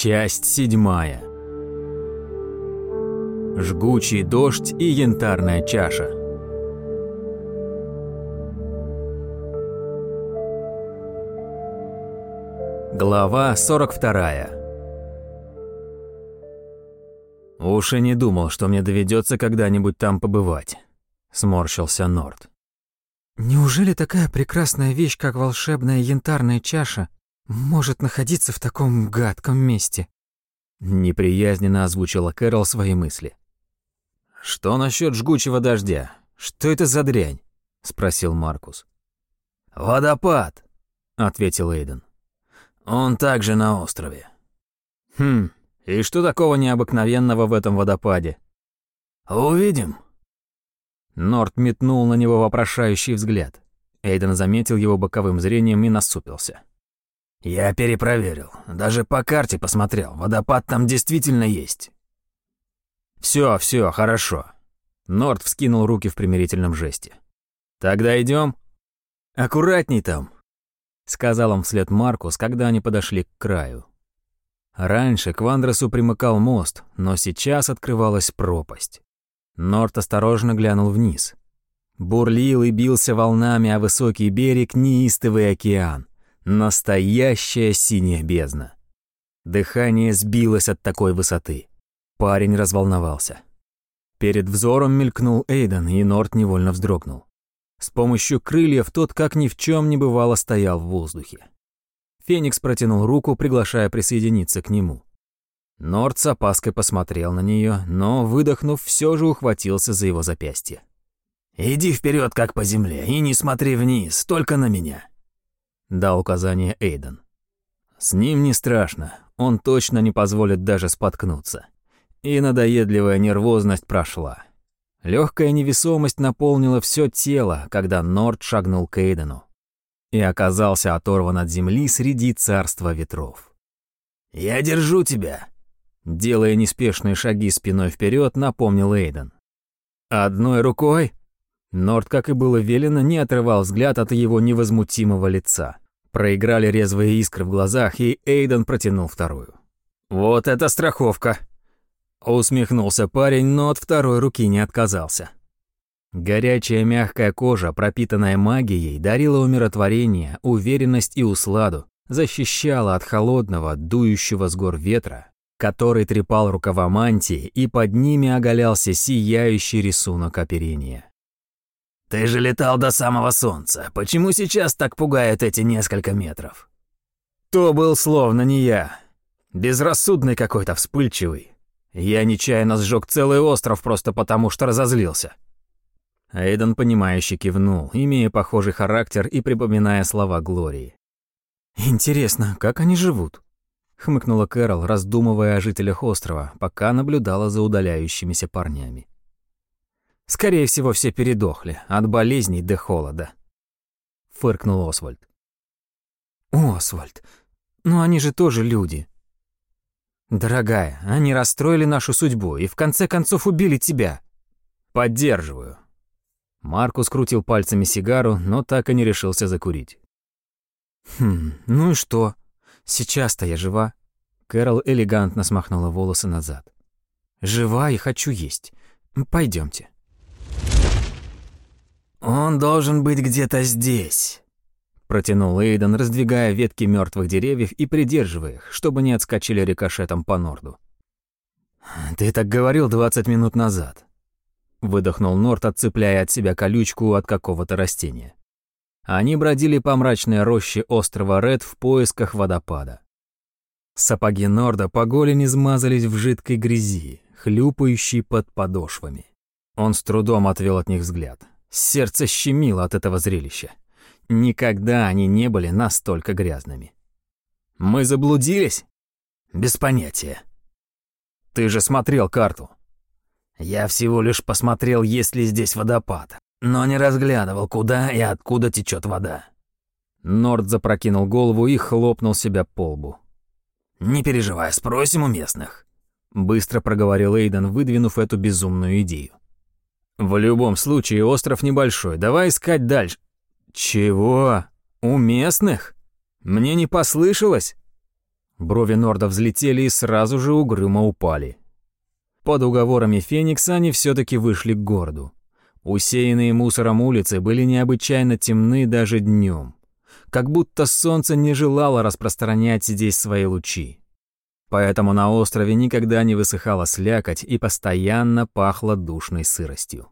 Часть седьмая. Жгучий дождь и янтарная чаша. Глава 42. Уж и не думал, что мне доведется когда-нибудь там побывать. Сморщился Норд. Неужели такая прекрасная вещь, как волшебная янтарная чаша, может находиться в таком гадком месте? Неприязненно озвучила Кэрол свои мысли. «Что насчет жгучего дождя? Что это за дрянь?» — спросил Маркус. «Водопад», — ответил Эйден. «Он также на острове». «Хм, и что такого необыкновенного в этом водопаде?» «Увидим», Норт метнул на него вопрошающий взгляд. Эйден заметил его боковым зрением и насупился. «Я перепроверил. Даже по карте посмотрел. Водопад там действительно есть». Все, все, хорошо». Норт вскинул руки в примирительном жесте. «Тогда идем. «Аккуратней там», — сказал он вслед Маркус, когда они подошли к краю. Раньше к Вандросу примыкал мост, но сейчас открывалась пропасть. Норт осторожно глянул вниз. Бурлил и бился волнами о высокий берег неистовый океан. Настоящая синяя бездна. Дыхание сбилось от такой высоты. Парень разволновался. Перед взором мелькнул Эйден, и Норт невольно вздрогнул. С помощью крыльев тот, как ни в чем не бывало, стоял в воздухе. Феникс протянул руку, приглашая присоединиться к нему. Норд с опаской посмотрел на нее, но, выдохнув, все же ухватился за его запястье. «Иди вперед, как по земле, и не смотри вниз, только на меня», — дал указание Эйден. С ним не страшно, он точно не позволит даже споткнуться. И надоедливая нервозность прошла. Легкая невесомость наполнила все тело, когда Норд шагнул к Эйдену и оказался оторван от земли среди царства ветров. «Я держу тебя», Делая неспешные шаги спиной вперед, напомнил Эйден. Одной рукой? Норд, как и было велено, не отрывал взгляд от его невозмутимого лица. Проиграли резвые искры в глазах, и Эйден протянул вторую. «Вот это страховка!» Усмехнулся парень, но от второй руки не отказался. Горячая мягкая кожа, пропитанная магией, дарила умиротворение, уверенность и усладу, защищала от холодного, дующего с гор ветра, который трепал рукава мантии, и под ними оголялся сияющий рисунок оперения. «Ты же летал до самого солнца. Почему сейчас так пугают эти несколько метров?» «То был словно не я. Безрассудный какой-то, вспыльчивый. Я нечаянно сжег целый остров просто потому, что разозлился». Эйден, понимающе кивнул, имея похожий характер и припоминая слова Глории. «Интересно, как они живут?» хмыкнула Кэрол, раздумывая о жителях острова, пока наблюдала за удаляющимися парнями. Скорее всего, все передохли от болезней до холода, фыркнул Освальд. Освальд, ну они же тоже люди. Дорогая, они расстроили нашу судьбу и в конце концов убили тебя. Поддерживаю. Маркус крутил пальцами сигару, но так и не решился закурить. Хм, ну и что? Сейчас-то я жива. Кэрол элегантно смахнула волосы назад. Жива и хочу есть. Пойдемте. Он должен быть где-то здесь. Протянул Эйден, раздвигая ветки мертвых деревьев и придерживая их, чтобы не отскочили рикошетом по норду. «Ты так говорил двадцать минут назад», — выдохнул Норд, отцепляя от себя колючку от какого-то растения. Они бродили по мрачной роще острова Ред в поисках водопада. Сапоги Норда по голени смазались в жидкой грязи, хлюпающей под подошвами. Он с трудом отвел от них взгляд. Сердце щемило от этого зрелища. Никогда они не были настолько грязными. «Мы заблудились?» «Без понятия». «Ты же смотрел карту». «Я всего лишь посмотрел, есть ли здесь водопад но не разглядывал, куда и откуда течет вода. Норд запрокинул голову и хлопнул себя по лбу. «Не переживай, спросим у местных», — быстро проговорил Эйден, выдвинув эту безумную идею. «В любом случае, остров небольшой, давай искать дальше». «Чего? У местных? Мне не послышалось?» Брови Норда взлетели и сразу же угрюмо упали. Под уговорами Феникса они все таки вышли к городу. Усеянные мусором улицы были необычайно темны даже днем, как будто солнце не желало распространять здесь свои лучи. Поэтому на острове никогда не высыхала слякоть и постоянно пахло душной сыростью.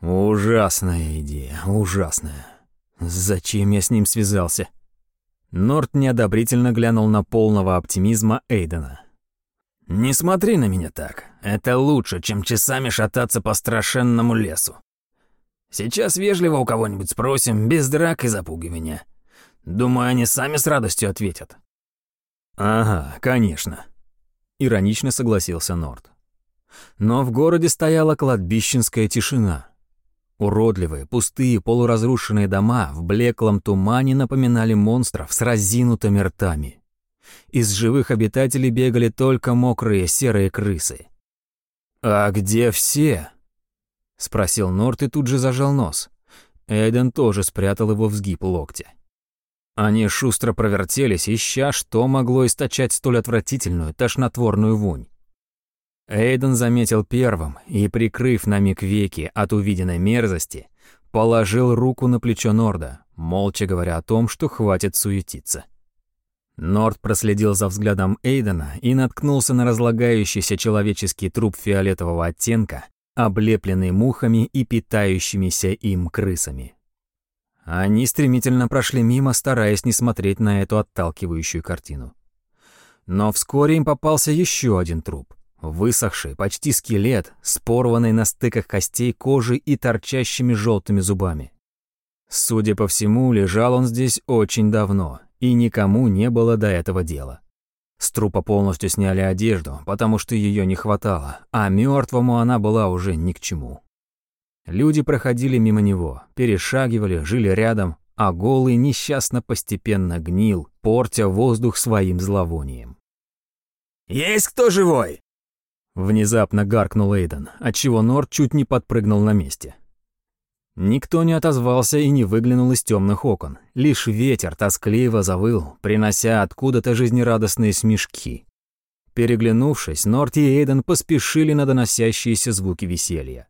Ужасная идея, ужасная. Зачем я с ним связался? Норт неодобрительно глянул на полного оптимизма Эйдена. «Не смотри на меня так. Это лучше, чем часами шататься по страшенному лесу. Сейчас вежливо у кого-нибудь спросим, без драк и запугивания. Думаю, они сами с радостью ответят». «Ага, конечно», — иронично согласился Норт. Но в городе стояла кладбищенская тишина. Уродливые, пустые, полуразрушенные дома в блеклом тумане напоминали монстров с разинутыми ртами. Из живых обитателей бегали только мокрые серые крысы. «А где все?» — спросил Норт и тут же зажал нос. Эйден тоже спрятал его в сгиб локтя. Они шустро провертелись, ища, что могло источать столь отвратительную, тошнотворную вонь. Эйден заметил первым и, прикрыв на миг веки от увиденной мерзости, положил руку на плечо Норда, молча говоря о том, что хватит суетиться. Норд проследил за взглядом Эйдена и наткнулся на разлагающийся человеческий труп фиолетового оттенка, облепленный мухами и питающимися им крысами. Они стремительно прошли мимо, стараясь не смотреть на эту отталкивающую картину. Но вскоре им попался еще один труп. Высохший, почти скелет, с порванной на стыках костей кожи и торчащими желтыми зубами. Судя по всему, лежал он здесь очень давно, и никому не было до этого дела. С трупа полностью сняли одежду, потому что ее не хватало, а мертвому она была уже ни к чему. Люди проходили мимо него, перешагивали, жили рядом, а голый несчастно постепенно гнил, портя воздух своим зловонием. «Есть кто живой?» Внезапно гаркнул Эйден, отчего Норд чуть не подпрыгнул на месте. Никто не отозвался и не выглянул из темных окон. Лишь ветер тоскливо завыл, принося откуда-то жизнерадостные смешки. Переглянувшись, Норт и Эйден поспешили на доносящиеся звуки веселья.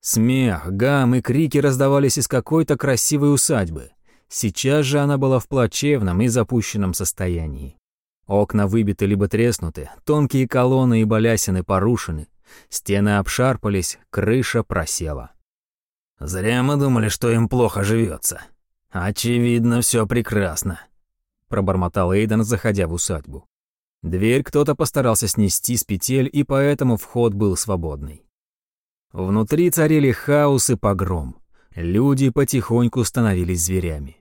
Смех, гам и крики раздавались из какой-то красивой усадьбы. Сейчас же она была в плачевном и запущенном состоянии. Окна выбиты либо треснуты, тонкие колонны и балясины порушены, стены обшарпались, крыша просела. Зря мы думали, что им плохо живется. Очевидно, все прекрасно, пробормотал Эйден, заходя в усадьбу. Дверь кто-то постарался снести с петель, и поэтому вход был свободный. Внутри царили хаос и погром. Люди потихоньку становились зверями.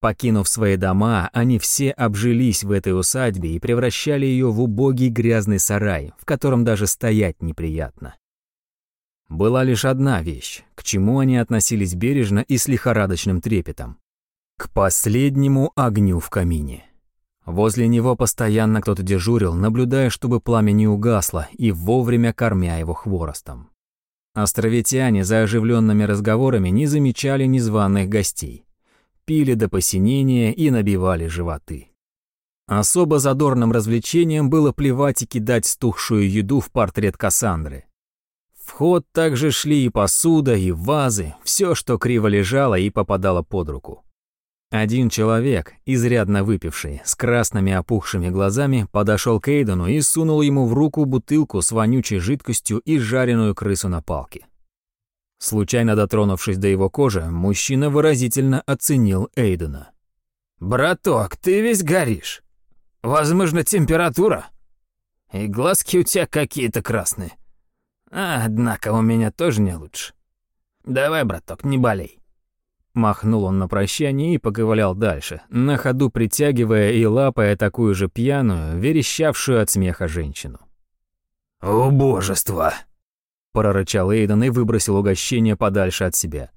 Покинув свои дома, они все обжились в этой усадьбе и превращали ее в убогий грязный сарай, в котором даже стоять неприятно. Была лишь одна вещь, к чему они относились бережно и с лихорадочным трепетом. К последнему огню в камине. Возле него постоянно кто-то дежурил, наблюдая, чтобы пламя не угасло, и вовремя кормя его хворостом. Островитяне за оживленными разговорами не замечали незваных гостей. Пили до посинения и набивали животы. Особо задорным развлечением было плевать и кидать стухшую еду в портрет Кассандры. В ход также шли и посуда, и вазы, все, что криво лежало и попадало под руку. Один человек, изрядно выпивший, с красными опухшими глазами, подошел к Эйдену и сунул ему в руку бутылку с вонючей жидкостью и жареную крысу на палке. Случайно дотронувшись до его кожи, мужчина выразительно оценил Эйдена. «Браток, ты весь горишь. Возможно, температура? И глазки у тебя какие-то красные. А, однако у меня тоже не лучше. Давай, браток, не болей». Махнул он на прощание и поковылял дальше, на ходу притягивая и лапая такую же пьяную, верещавшую от смеха женщину. «Убожество!» — прорычал Эйден и выбросил угощение подальше от себя.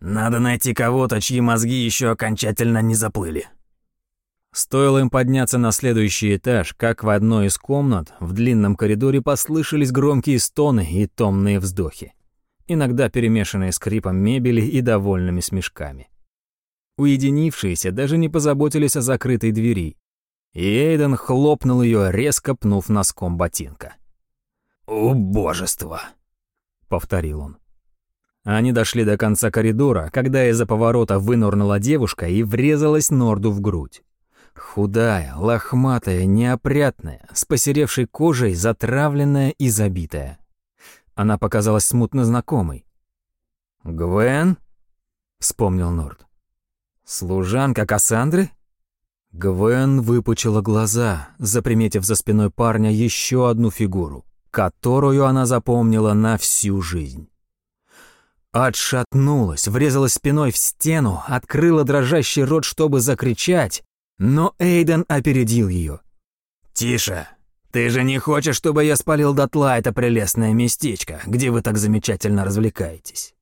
«Надо найти кого-то, чьи мозги еще окончательно не заплыли». Стоило им подняться на следующий этаж, как в одной из комнат в длинном коридоре послышались громкие стоны и томные вздохи иногда перемешанные скрипом мебели и довольными смешками. Уединившиеся даже не позаботились о закрытой двери. И Эйден хлопнул ее, резко пнув носком ботинка. «Убожество!» — повторил он. Они дошли до конца коридора, когда из-за поворота вынурнула девушка и врезалась Норду в грудь. Худая, лохматая, неопрятная, с посеревшей кожей, затравленная и забитая. Она показалась смутно знакомой. «Гвен?» — вспомнил Норд. «Служанка Кассандры?» Гвен выпучила глаза, заприметив за спиной парня еще одну фигуру, которую она запомнила на всю жизнь. Отшатнулась, врезалась спиной в стену, открыла дрожащий рот, чтобы закричать, но Эйден опередил ее. «Тише! Ты же не хочешь, чтобы я спалил дотла это прелестное местечко, где вы так замечательно развлекаетесь?»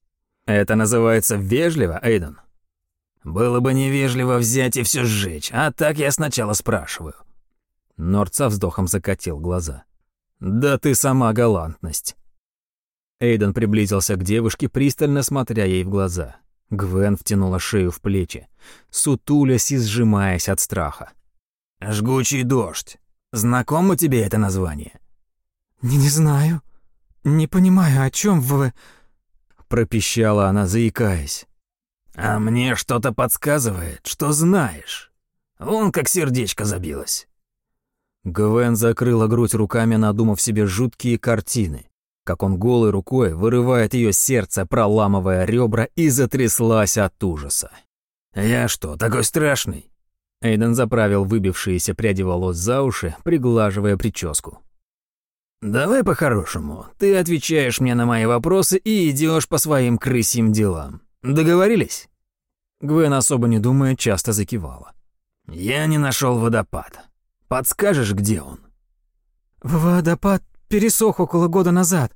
«Это называется вежливо, Эйден?» «Было бы невежливо взять и все сжечь, а так я сначала спрашиваю». Норд со вздохом закатил глаза. «Да ты сама галантность». Эйден приблизился к девушке, пристально смотря ей в глаза. Гвен втянула шею в плечи, сутулясь и сжимаясь от страха. «Жгучий дождь. Знакомо тебе это название?» «Не, не знаю. Не понимаю, о чем вы...» Пропищала она, заикаясь. «А мне что-то подсказывает, что знаешь. Вон как сердечко забилось». Гвен закрыла грудь руками, надумав себе жуткие картины как он голой рукой вырывает ее сердце, проламывая ребра, и затряслась от ужаса. «Я что, такой страшный?» Эйден заправил выбившиеся пряди волос за уши, приглаживая прическу. «Давай по-хорошему. Ты отвечаешь мне на мои вопросы и идешь по своим крысим делам. Договорились?» Гвен, особо не думая, часто закивала. «Я не нашел водопад. Подскажешь, где он?» «Водопад пересох около года назад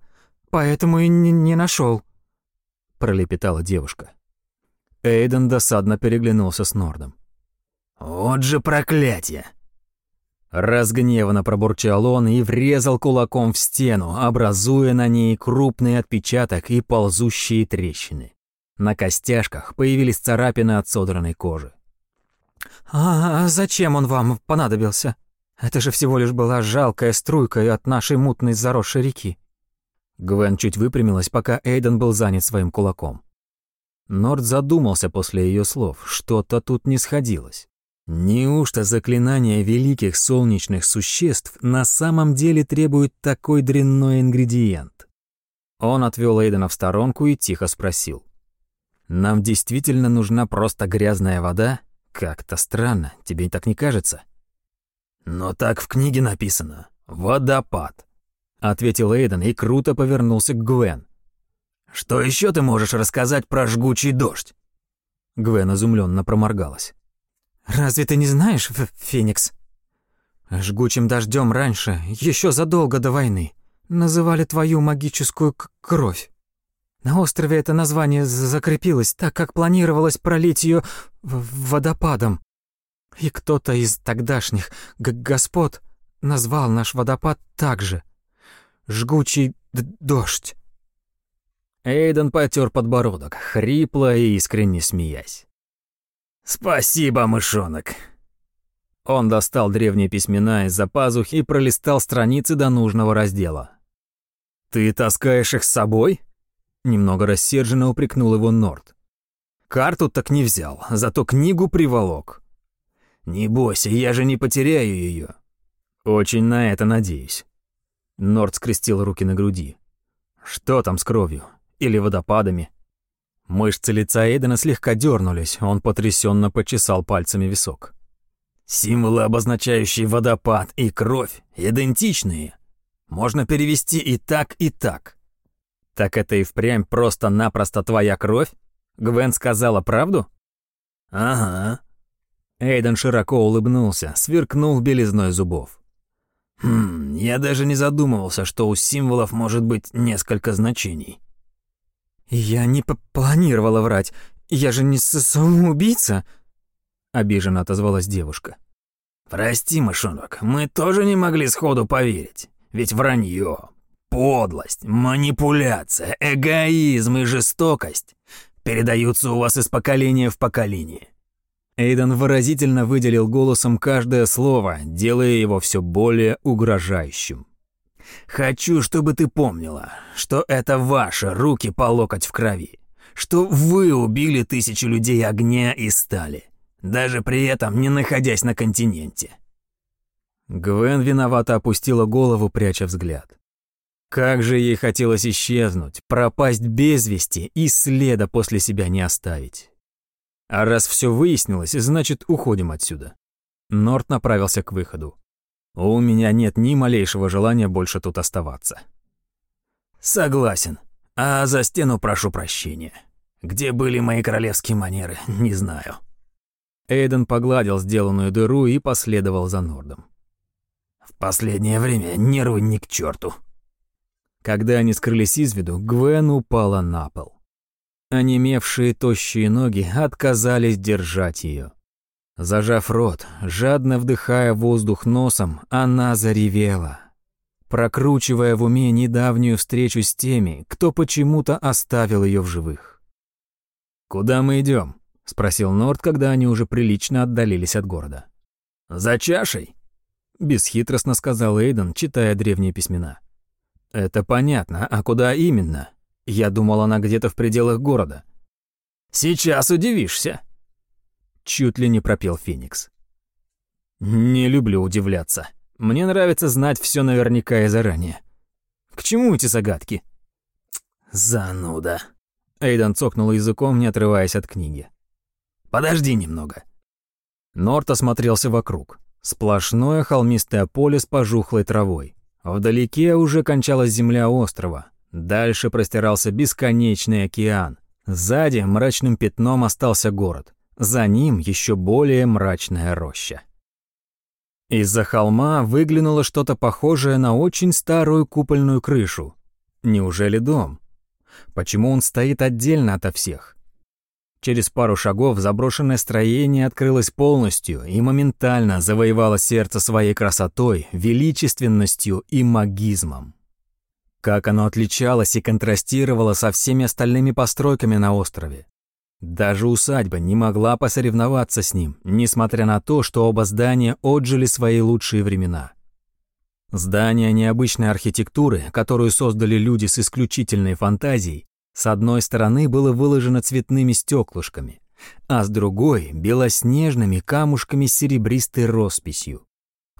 поэтому и не, не нашел, пролепетала девушка. Эйден досадно переглянулся с Нордом. «Вот же проклятие!» Разгневанно пробурчал он и врезал кулаком в стену, образуя на ней крупный отпечаток и ползущие трещины. На костяшках появились царапины от содранной кожи. «А, -а зачем он вам понадобился? Это же всего лишь была жалкая струйка от нашей мутной заросшей реки». Гвен чуть выпрямилась, пока Эйден был занят своим кулаком. Норд задумался после ее слов, что-то тут не сходилось. Неужто заклинание великих солнечных существ на самом деле требует такой дрянной ингредиент? Он отвел Эйдена в сторонку и тихо спросил. «Нам действительно нужна просто грязная вода? Как-то странно, тебе так не кажется?» «Но так в книге написано. Водопад ответил Эйден и круто повернулся к Гвен. Что еще ты можешь рассказать про жгучий дождь? Гвен изумленно проморгалась. Разве ты не знаешь, Феникс? Жгучим дождем раньше, еще задолго до войны, называли твою магическую кровь. На острове это название закрепилось, так как планировалось пролить ее водопадом. И кто-то из тогдашних господ назвал наш водопад так же — жгучий дождь. Эйден потер подбородок, хрипло и искренне смеясь. «Спасибо, мышонок!» Он достал древние письмена из-за пазух и пролистал страницы до нужного раздела. «Ты таскаешь их с собой?» Немного рассерженно упрекнул его Норд. «Карту так не взял, зато книгу приволок». «Не бойся, я же не потеряю ее. «Очень на это надеюсь». Норд скрестил руки на груди. Что там с кровью? Или водопадами? Мышцы лица Эйдена слегка дернулись, он потрясенно почесал пальцами висок. Символы, обозначающие водопад и кровь, идентичные. Можно перевести и так, и так. Так это и впрямь просто-напросто твоя кровь? Гвен сказала правду? Ага. Эйден широко улыбнулся, сверкнув белизной зубов. Хм, я даже не задумывался, что у символов может быть несколько значений. Я не планировала врать. Я же не самоубийца, обиженно отозвалась девушка. Прости, мышонок, мы тоже не могли сходу поверить. Ведь вранье, подлость, манипуляция, эгоизм и жестокость передаются у вас из поколения в поколение. Эйден выразительно выделил голосом каждое слово, делая его все более угрожающим. «Хочу, чтобы ты помнила, что это ваши руки по локоть в крови, что вы убили тысячу людей огня и стали, даже при этом не находясь на континенте». Гвен виновато опустила голову, пряча взгляд. Как же ей хотелось исчезнуть, пропасть без вести и следа после себя не оставить. А раз все выяснилось, значит, уходим отсюда. Норт направился к выходу. У меня нет ни малейшего желания больше тут оставаться. Согласен. А за стену прошу прощения. Где были мои королевские манеры, не знаю. Эйден погладил сделанную дыру и последовал за Нордом. В последнее время нервы ни к черту. Когда они скрылись из виду, Гвен упала на пол. Онемевшие тощие ноги отказались держать ее. Зажав рот, жадно вдыхая воздух носом, она заревела, прокручивая в уме недавнюю встречу с теми, кто почему-то оставил ее в живых. «Куда мы идем? спросил Норд, когда они уже прилично отдалились от города. «За чашей?» — бесхитростно сказал Эйден, читая древние письмена. Это понятно, а куда именно? Я думал, она где-то в пределах города. Сейчас удивишься. Чуть ли не пропел Феникс. Не люблю удивляться. Мне нравится знать все наверняка и заранее. К чему эти загадки? Зануда. Эйдан цокнул языком, не отрываясь от книги. Подожди немного. Норт осмотрелся вокруг. Сплошное холмистое поле с пожухлой травой. Вдалеке уже кончалась земля острова. Дальше простирался бесконечный океан. Сзади мрачным пятном остался город. За ним еще более мрачная роща. Из-за холма выглянуло что-то похожее на очень старую купольную крышу. Неужели дом? Почему он стоит отдельно ото всех? Через пару шагов заброшенное строение открылось полностью и моментально завоевало сердце своей красотой, величественностью и магизмом. Как оно отличалось и контрастировало со всеми остальными постройками на острове. Даже усадьба не могла посоревноваться с ним, несмотря на то, что оба здания отжили свои лучшие времена. Здание необычной архитектуры, которую создали люди с исключительной фантазией, с одной стороны было выложено цветными стеклышками, а с другой — белоснежными камушками с серебристой росписью.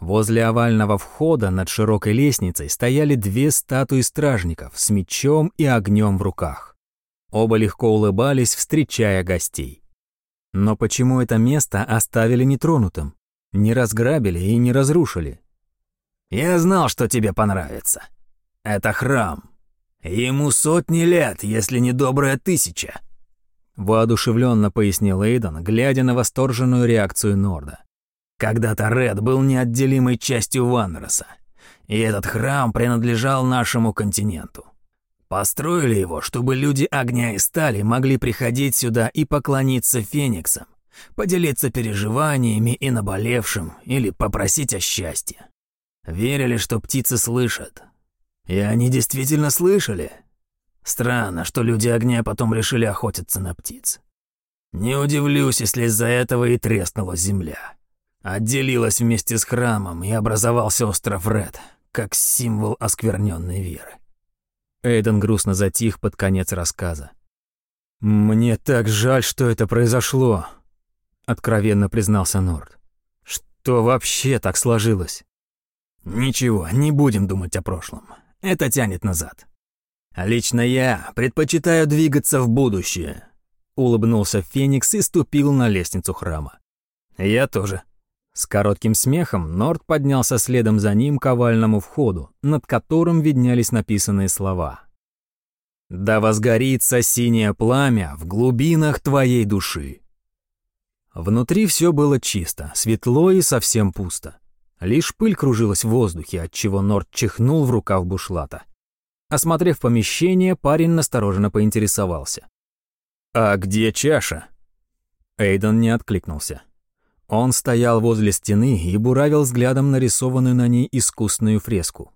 Возле овального входа над широкой лестницей стояли две статуи стражников с мечом и огнем в руках. Оба легко улыбались, встречая гостей. Но почему это место оставили нетронутым? Не разграбили и не разрушили? «Я знал, что тебе понравится. Это храм», Ему сотни лет, если не добрая тысяча. Воодушевленно пояснил Эйден, глядя на восторженную реакцию Норда. Когда-то Ред был неотделимой частью Ванроса, и этот храм принадлежал нашему континенту. Построили его, чтобы люди огня и стали могли приходить сюда и поклониться фениксам, поделиться переживаниями и наболевшим или попросить о счастье. Верили, что птицы слышат, и они действительно слышали. Странно, что люди огня потом решили охотиться на птиц. Не удивлюсь, если из-за этого и треснула земля. Отделилась вместе с храмом, и образовался остров Ред, как символ оскверненной веры. Эйден грустно затих под конец рассказа. «Мне так жаль, что это произошло», — откровенно признался Норд. «Что вообще так сложилось?» «Ничего, не будем думать о прошлом. Это тянет назад. Лично я предпочитаю двигаться в будущее. Улыбнулся Феникс и ступил на лестницу храма. Я тоже. С коротким смехом Норд поднялся следом за ним к овальному входу, над которым виднялись написанные слова. «Да возгорится синее пламя в глубинах твоей души». Внутри все было чисто, светло и совсем пусто. Лишь пыль кружилась в воздухе, отчего Норд чихнул в рукав бушлата. Осмотрев помещение, парень настороженно поинтересовался. «А где чаша?» Эйден не откликнулся. Он стоял возле стены и буравил взглядом нарисованную на ней искусную фреску.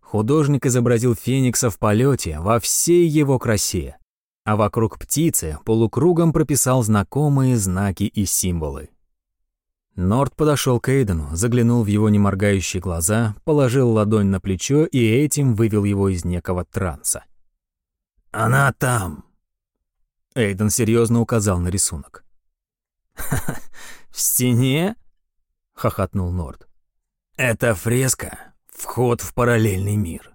Художник изобразил феникса в полете во всей его красе, а вокруг птицы полукругом прописал знакомые знаки и символы. Норд подошел к Эйдену, заглянул в его неморгающие глаза, положил ладонь на плечо и этим вывел его из некого транса. «Она там!» Эйден серьезно указал на рисунок. «Ха -ха, «В стене?» — хохотнул Норд. «Это фреска. Вход в параллельный мир.